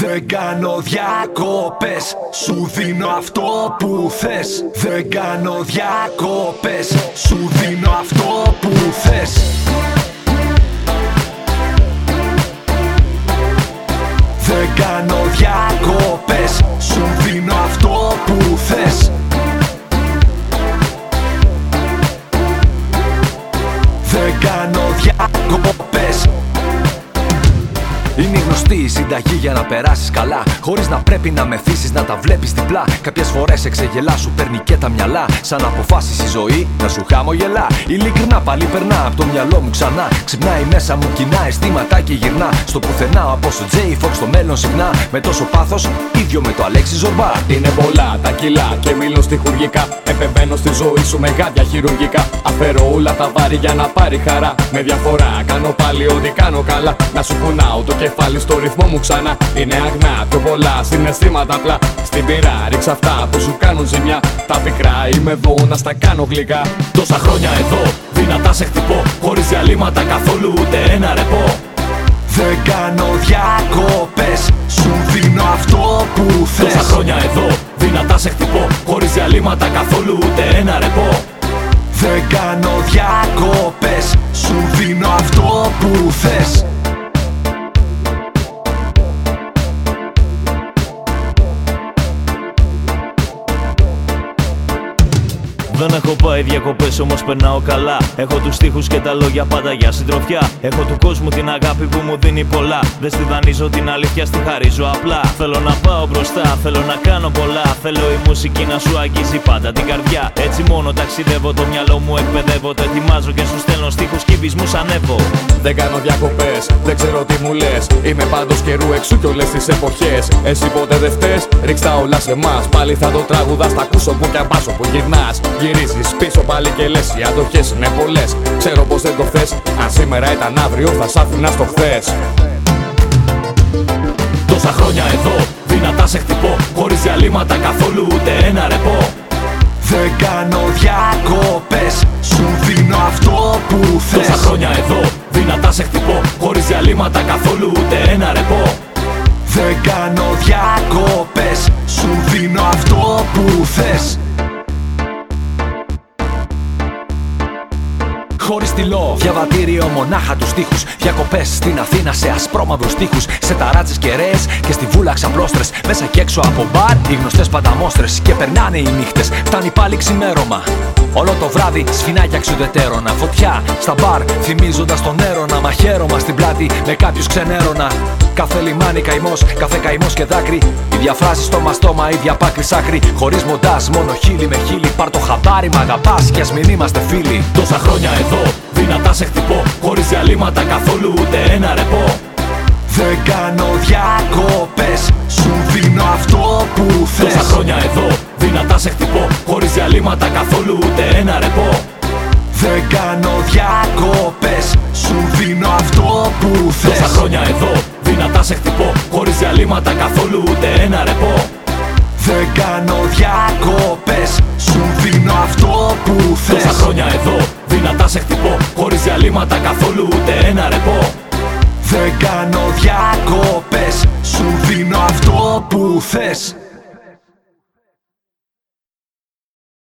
Δεν κάνω διακόπες Σου δίνω αυτό που θες. Δεν κάνω διακόπες Σου δίνω αυτό που θες είναι γνωστή η συνταγή για να περάσεις καλά. Χωρίς να πρέπει να μεθύσει να τα βλέπεις διπλά. Κάποιες φορές εξεγελά σου παίρνει και τα μυαλά. Σαν αποφάσει η ζωή να σου χαμογελά. Ειλικρινά πάλι περνά από το μυαλό μου ξανά. Ξυπνάει μέσα μου κοινά αισθήματα και γυρνά. Στο πουθενά από το Τζέι Fox στο μέλλον συχνά. Με τόσο πάθος, ίδιο με το Αλέξη Ζορμπά. Είναι πολλά τα κιλά και μιλώ στοιχουργικά. Επεμβαίνω στη ζωή σου με γάντια χειρουργικά. Αφαιρώ όλα τα βάρη για να πάρει χαρά. Με διαφορά κάνω πάλι ό,τι κάνω καλά. Να σου κουνάω το κεφάλι στο ρυθμό μου ξανά. Είναι αγνά, πιο πολλά συναισθήματα απλά. Στην πειρά ρίξα αυτά που σου κάνουν ζημιά. Τα πικρά είμαι εδώ να στα κάνω γλυκά. Τόσα χρόνια εδώ, δυνατά σε χτυπώ. Χωρίς διαλύματα καθόλου ούτε ένα ρεπό. Δεν κάνω διακόπες Σου δίνω αυτό που θες Τόσα χρόνια εδώ, δυνατά σε χτυπώ. Χωρίς διαλύματα καθόλου ούτε ένα ρεπό. Δεν κάνω διακόπες Σου δίνω αυτό που θες Δεν έχω πάει διακοπές, όμως περνάω καλά. Έχω τους τοίχου και τα λόγια πάντα για συντροφιά. Έχω του κόσμου την αγάπη που μου δίνει πολλά. Δεν στη δανείζω την αλήθεια, στη χαρίζω απλά. Θέλω να πάω μπροστά, θέλω να κάνω πολλά. Θέλω η μουσική να σου αγγίζει πάντα την καρδιά. Έτσι μόνο ταξιδεύω, το μυαλό μου εκπαιδεύω. Το ετοιμάζω και σου στέλνω στίχους κύβισμου ανέβω. Δεν κάνω διακοπές, δεν ξέρω τι μου λες. Είμαι πάντως καιρού εξού κι όλες τις εποχές. Εσύ ποτέ δεν φταίει, ρίξτα όλα σε εμάς. Πάλι θα το τραγουδάς, θα ακούσω που κι αμπάσω που γυρνάς. Γυρίζεις πίσω πάλι και λες: Οι αντοχές είναι πολλές. Ξέρω πως δεν το θες. Αν σήμερα ήταν αύριο, θα σ' άφηνα στο χθες. Τόσα χρόνια εδώ, δυνατά σε χτυπώ. Χωρίς διαλύματα καθόλου ούτε ένα ρεπό. Δεν κάνω διακόπες Σου δίνω αυτό που θες Τόσα χρόνια εδώ, δυνατά σε χτυπώ. Χωρίς διαλύματα καθόλου ούτε ένα ρεπό. Δεν κάνω διακόπες Χωρίς τυλό, διαβατήριο μονάχα τους τοίχου. Διακοπές στην Αθήνα σε ασπρόμαυρους τοίχου. Σε ταράτσες κεραίες και στη βούλα ξαπλώστρες. Μέσα και έξω από μπαρ, οι γνωστές πανταμόστρε. Και περνάνε οι νύχτες, φτάνει πάλι ξημέρωμα. Όλο το βράδυ σφινάκια ξουδετέρωνα. Φωτιά στα μπαρ, θυμίζοντας τον έρωνα. Μαχαίρωμα στην πλάτη με κάποιους ξενέρωνα. Κάθε λιμάνι καημός, κάθε καημός και δάκρυ. Η διαφράση στο μαστόμα, η διαπάκρη άκρη. Χωρίς μοντάζ, μόνο χείλη με χείλη. Πάρ το χαμπάρι, μ' αγαπάς κι ας μην είμαστε φίλοι. Τόσα χρόνια εδώ, δυνατά σε χτυπώ. Χωρίς διαλύματα καθόλου ούτε ένα ρεπό. Δεν κάνω διακόπες Σου δίνω αυτό που θες Τόσα χρόνια εδώ, δυνατά σε χτυπώ. Χωρίς διαλύματα καθόλου ούτε ένα ρεπό. Δεν κάνω διακόπες δυνατά σε χτυπώ. Χωρίς διαλύματα καθόλου ούτε ένα ρεπό. Δεν κάνω διακόπες Σου δίνω αυτό που θες Τόσα χρόνια εδώ, δυνατά σε χτυπώ. Χωρίς διαλύματα καθόλου ούτε ένα ρεπό. Δεν κάνω διακόπες Σου δίνω αυτό που θες